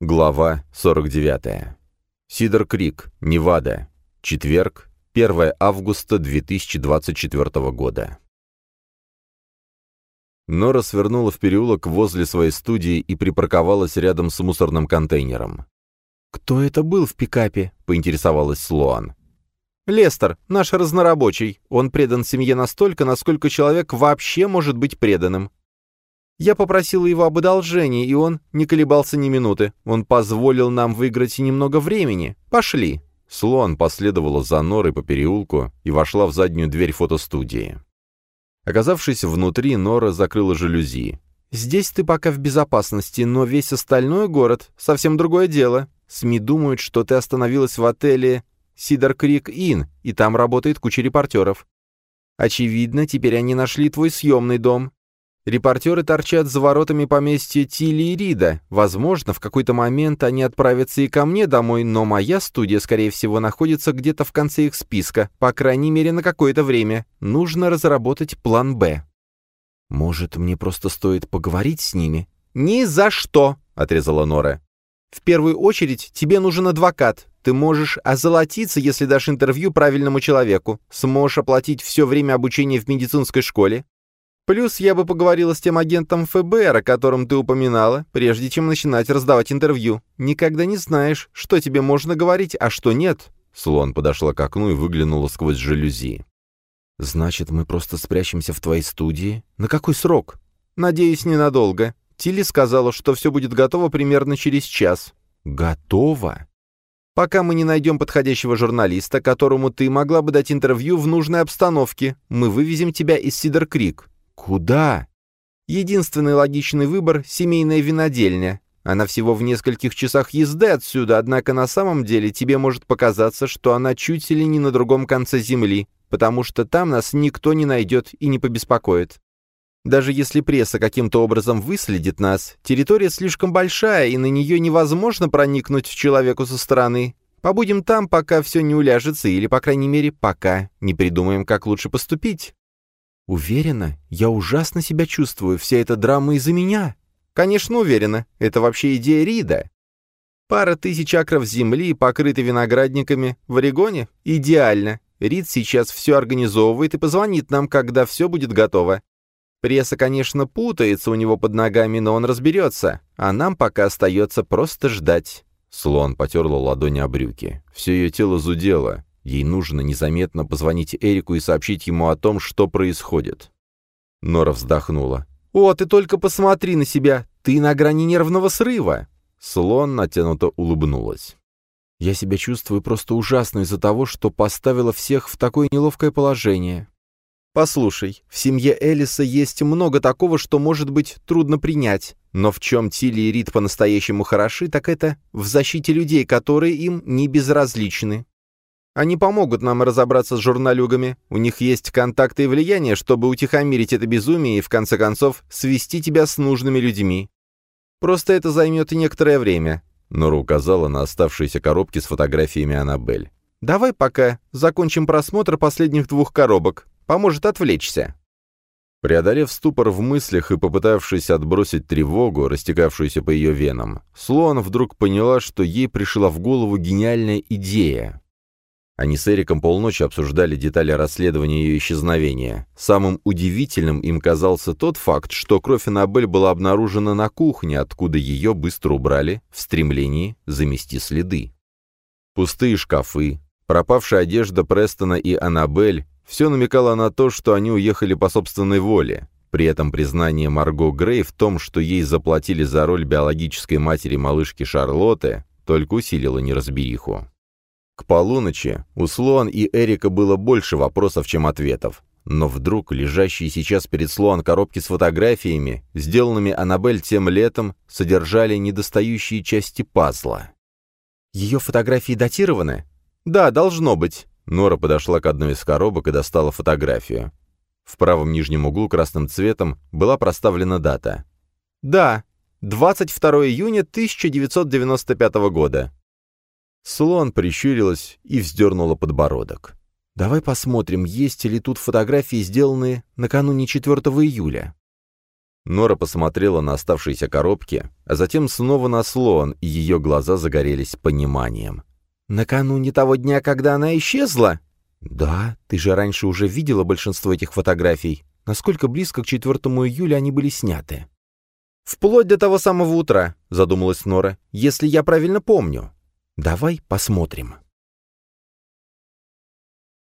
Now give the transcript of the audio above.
Глава 49. Сидер Крик, Невада. Четверг, 1 августа 2024 года. Нора свернула в переулок возле своей студии и припарковалась рядом с мусорным контейнером. «Кто это был в пикапе?» — поинтересовалась Слоан. «Лестер, наш разнорабочий. Он предан семье настолько, насколько человек вообще может быть преданным. Я попросила его об одолжении, и он не колебался ни минуты. Он позволил нам выиграть немного времени. Пошли». Слоан последовала за Норой по переулку и вошла в заднюю дверь фотостудии. Оказавшись внутри, Нора закрыла жалюзи. «Здесь ты пока в безопасности, но весь остальной город — совсем другое дело. СМИ думают, что ты остановилась в отеле Сидор Крик Inn, и там работает куча репортеров. Очевидно, теперь они нашли твой съемный дом. Репортеры торчат за воротами поместья Тилли и Рида. Возможно, в какой-то момент они отправятся и ко мне домой, но моя студия, скорее всего, находится где-то в конце их списка, по крайней мере, на какое-то время. Нужно разработать план «Б». «Может, мне просто стоит поговорить с ними?» «Ни за что!» — отрезала Нора. «В первую очередь тебе нужен адвокат. Ты можешь озолотиться, если дашь интервью правильному человеку. Сможешь оплатить все время обучения в медицинской школе. Плюс я бы поговорила с тем агентом ФБР, о котором ты упоминала, прежде чем начинать раздавать интервью. Никогда не знаешь, что тебе можно говорить, а что нет». Слон подошла к окну и выглянула сквозь жалюзи. «Значит, мы просто спрячемся в твоей студии? На какой срок?» «Надеюсь, ненадолго. Тилли сказала, что все будет готово примерно через час». «Готово?» «Пока мы не найдем подходящего журналиста, которому ты могла бы дать интервью в нужной обстановке, мы вывезем тебя из Сидер Крик. «Куда?» «Единственный логичный выбор — семейная винодельня. Она всего в нескольких часах езды отсюда, однако на самом деле тебе может показаться, что она чуть ли не на другом конце земли, потому что там нас никто не найдет и не побеспокоит. Даже если пресса каким-то образом выследит нас, территория слишком большая, и на нее невозможно проникнуть человеку со стороны. Побудем там, пока все не уляжется, или, по крайней мере, пока не придумаем, как лучше поступить». «Уверена? Я ужасно себя чувствую. Вся эта драма из-за меня». «Конечно, уверена. Это вообще идея Рида. Пара тысяч акров земли, покрыты виноградниками. В Орегоне? Идеально. Рид сейчас все организовывает и позвонит нам, когда все будет готово. Пресса, конечно, путается у него под ногами, но он разберется, а нам пока остается просто ждать». Слон потерла ладони о брюки. Все ее тело зудело. Ей нужно незаметно позвонить Эрику и сообщить ему о том, что происходит. Нора вздохнула. «О, ты только посмотри на себя! Ты на грани нервного срыва!» Слон натянуто улыбнулась. «Я себя чувствую просто ужасно из-за того, что поставила всех в такое неловкое положение. Послушай, в семье Элиса есть много такого, что может быть трудно принять, но в чем Тилли и Рид по-настоящему хороши, так это в защите людей, которые им не безразличны. Они помогут нам разобраться с журналюгами. У них есть контакты и влияние, чтобы утихомирить это безумие и, в конце концов, свести тебя с нужными людьми. Просто это займет некоторое время». Нора указала на оставшиеся коробки с фотографиями Аннабель. «Давай пока закончим просмотр последних двух коробок. Поможет отвлечься». Преодолев ступор в мыслях и попытавшись отбросить тревогу, растекавшуюся по ее венам, Слоан вдруг поняла, что ей пришла в голову гениальная идея. Они с Эриком полночи обсуждали детали расследования ее исчезновения. Самым удивительным им казался тот факт, что кровь Аннабель была обнаружена на кухне, откуда ее быстро убрали в стремлении замести следы. Пустые шкафы, пропавшая одежда Престона и Аннабель — все намекало на то, что они уехали по собственной воле. При этом признание Марго Грей в том, что ей заплатили за роль биологической матери малышки Шарлотты, только усилило неразбериху. К полуночи у Слоан и Эрика было больше вопросов, чем ответов. Но вдруг лежащие сейчас перед Слоан коробки с фотографиями, сделанными Аннабель тем летом, содержали недостающие части пазла. «Ее фотографии датированы?» «Да, должно быть». Нора подошла к одной из коробок и достала фотографию. В правом нижнем углу красным цветом была проставлена дата. «Да, 22 июня 1995 года». Слон прищурилась и вздернула подбородок. «Давай посмотрим, есть ли тут фотографии, сделанные накануне 4 июля». Нора посмотрела на оставшиеся коробки, а затем снова на слон, и ее глаза загорелись пониманием. «Накануне того дня, когда она исчезла?» «Да, ты же раньше уже видела большинство этих фотографий. Насколько близко к 4 июля они были сняты?» «Вплоть до того самого утра», — задумалась Нора, — «если я правильно помню». «Давай посмотрим».